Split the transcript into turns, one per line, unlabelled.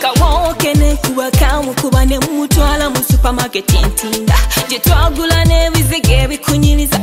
akawoke nekuba kamukuba nemutwala musupemaketi ntinda gyetwagula nebizige bikunyiriza